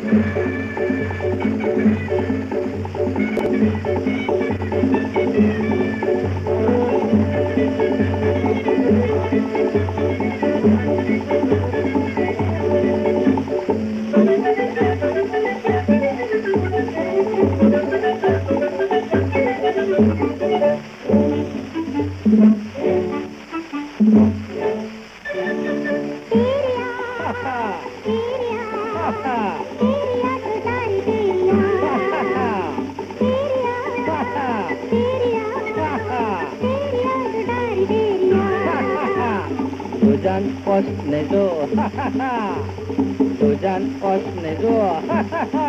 Thank you. Susan Pos Nezo. Susan Pos Nezo. Ha ha ha.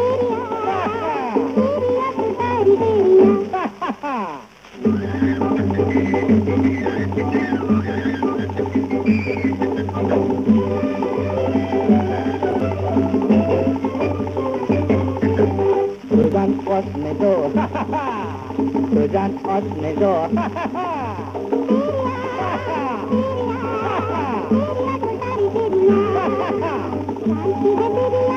Ah. Kırdan osne do, ha ha ha. Kırdan osne do, ha ha ha. Ha ha ha.